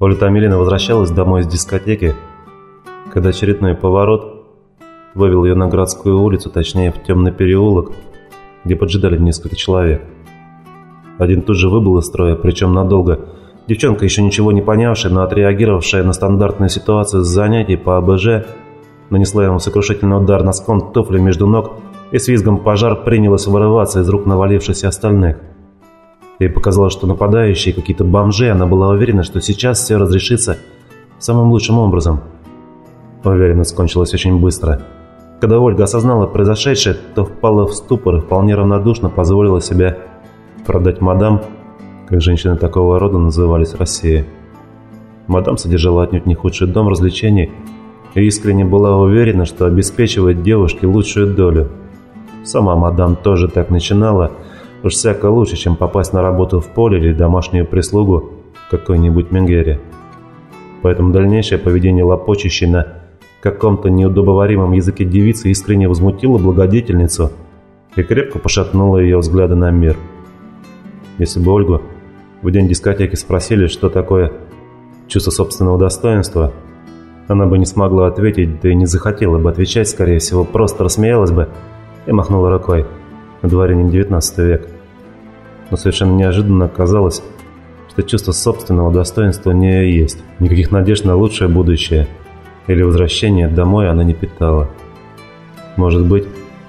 Оля Томилина возвращалась домой из дискотеки, когда очередной поворот вывел ее на Градскую улицу, точнее в темный переулок, где поджидали несколько человек. Один тут же выбыл из строя, причем надолго. Девчонка, еще ничего не понявшая, но отреагировавшая на стандартную ситуацию с занятий по АБЖ, нанесла ему сокрушительный удар носком туфли между ног и с визгом пожар принялась вырываться из рук навалившихся остальных. Ей показалось, что нападающие какие-то бомжи, она была уверена, что сейчас все разрешится самым лучшим образом. Уверенность кончилась очень быстро. Когда Ольга осознала произошедшее, то впала в ступор и вполне равнодушно позволила себе продать мадам, как женщины такого рода назывались в России. Мадам содержала отнюдь не худший дом развлечений и искренне была уверена, что обеспечивает девушке лучшую долю. Сама мадам тоже так начинала – Уж всяко лучше, чем попасть на работу в поле или домашнюю прислугу какой-нибудь Менгере. Поэтому дальнейшее поведение лопочущей на каком-то неудобоваримом языке девицы искренне возмутило благодетельницу и крепко пошатнуло ее взгляды на мир. Если бы Ольгу в день дискотеки спросили, что такое чувство собственного достоинства, она бы не смогла ответить, да и не захотела бы отвечать, скорее всего, просто рассмеялась бы и махнула рукой на дворе не 19 век. Но совершенно неожиданно оказалось, что чувство собственного достоинства у нее есть. Никаких надежд на лучшее будущее или возвращение домой она не питала. Может быть,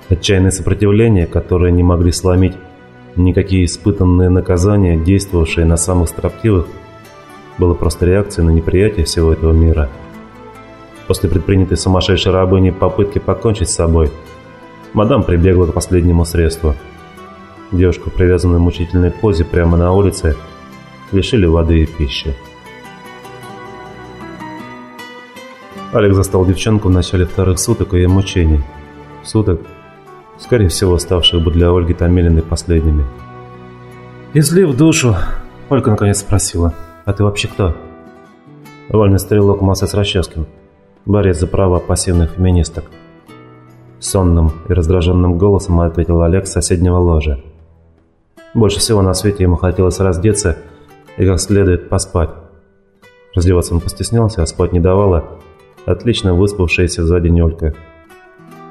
отчаянное сопротивление, которое не могли сломить никакие испытанные наказания, действовавшие на самых строптивых, было просто реакцией на неприятие всего этого мира. После предпринятой сумасшедшей рабыни попытки покончить с собой – Мадам прибегла к последнему средству. Девушку, привязанную в мучительной позе прямо на улице, лишили воды и пищи. Алекс застал девчонку в начале вторых суток ее мучений. Суток, скорее всего, ставших бы для Ольги Томилиной последними. Излив душу, Ольга наконец спросила, «А ты вообще кто?» Вольный стрелок Масса с Рощевским, борец за права пассивных феминисток. Сонным и раздраженным голосом ответил Олег с соседнего ложа. Больше всего на свете ему хотелось раздеться и как следует поспать. Раздеваться он постеснялся, а спать не давала отлично выспавшаяся за день Олька.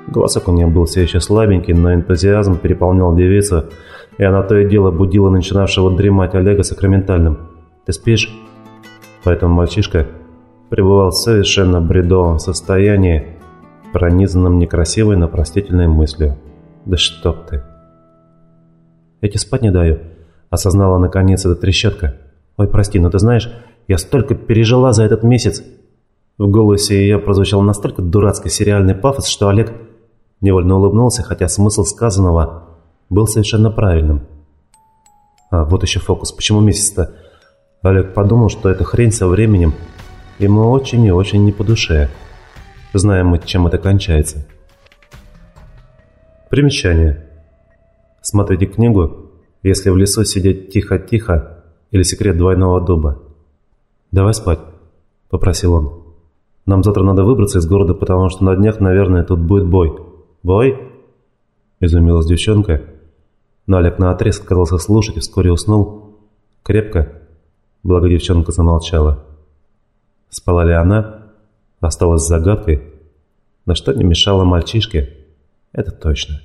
Голосок у нее был все еще слабенький, но энтузиазм переполнял девицу, и она то и дело будила начинавшего дремать Олега сакраментальным. «Ты спишь?» Поэтому мальчишка пребывал в совершенно бредовом состоянии, пронизанным некрасивой, но простительной мыслью. «Да чтоб ты!» «Я тебе спать не даю», — осознала наконец эта трещотка. «Ой, прости, но ты знаешь, я столько пережила за этот месяц!» В голосе ее прозвучал настолько дурацкий сериальный пафос, что Олег невольно улыбнулся, хотя смысл сказанного был совершенно правильным. А вот еще фокус. Почему месяц-то? Олег подумал, что эта хрень со временем ему очень и очень не по душе. Знаем мы, чем это кончается. Примечание. Смотрите книгу «Если в лесу сидеть тихо-тихо» или «Секрет двойного дуба». «Давай спать», — попросил он. «Нам завтра надо выбраться из города, потому что на днях, наверное, тут будет бой». «Бой?» — изумилась девчонка. Но Олег наотрез отказался слушать и вскоре уснул. Крепко, благо девчонка замолчала. Спала ли она? осталась загадкой, на что не мешало мальчишке, это точно.